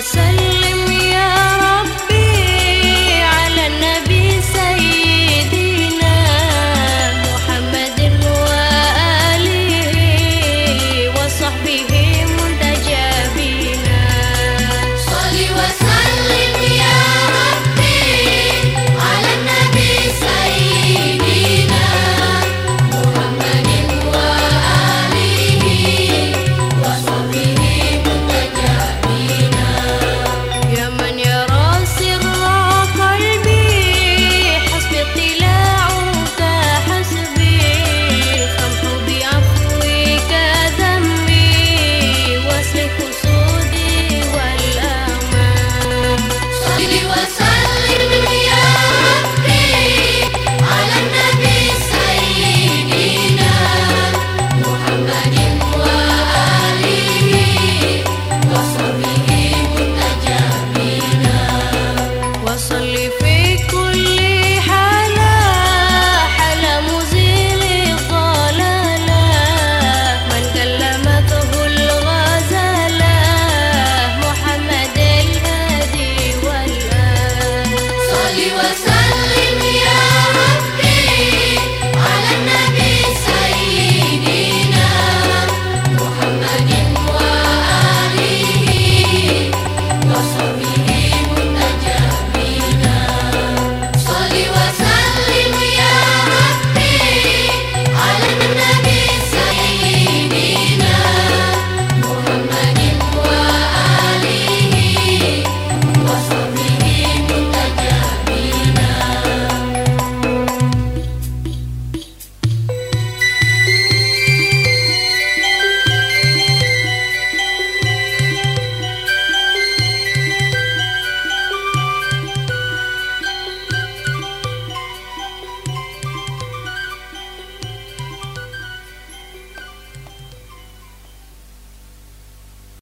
وسلم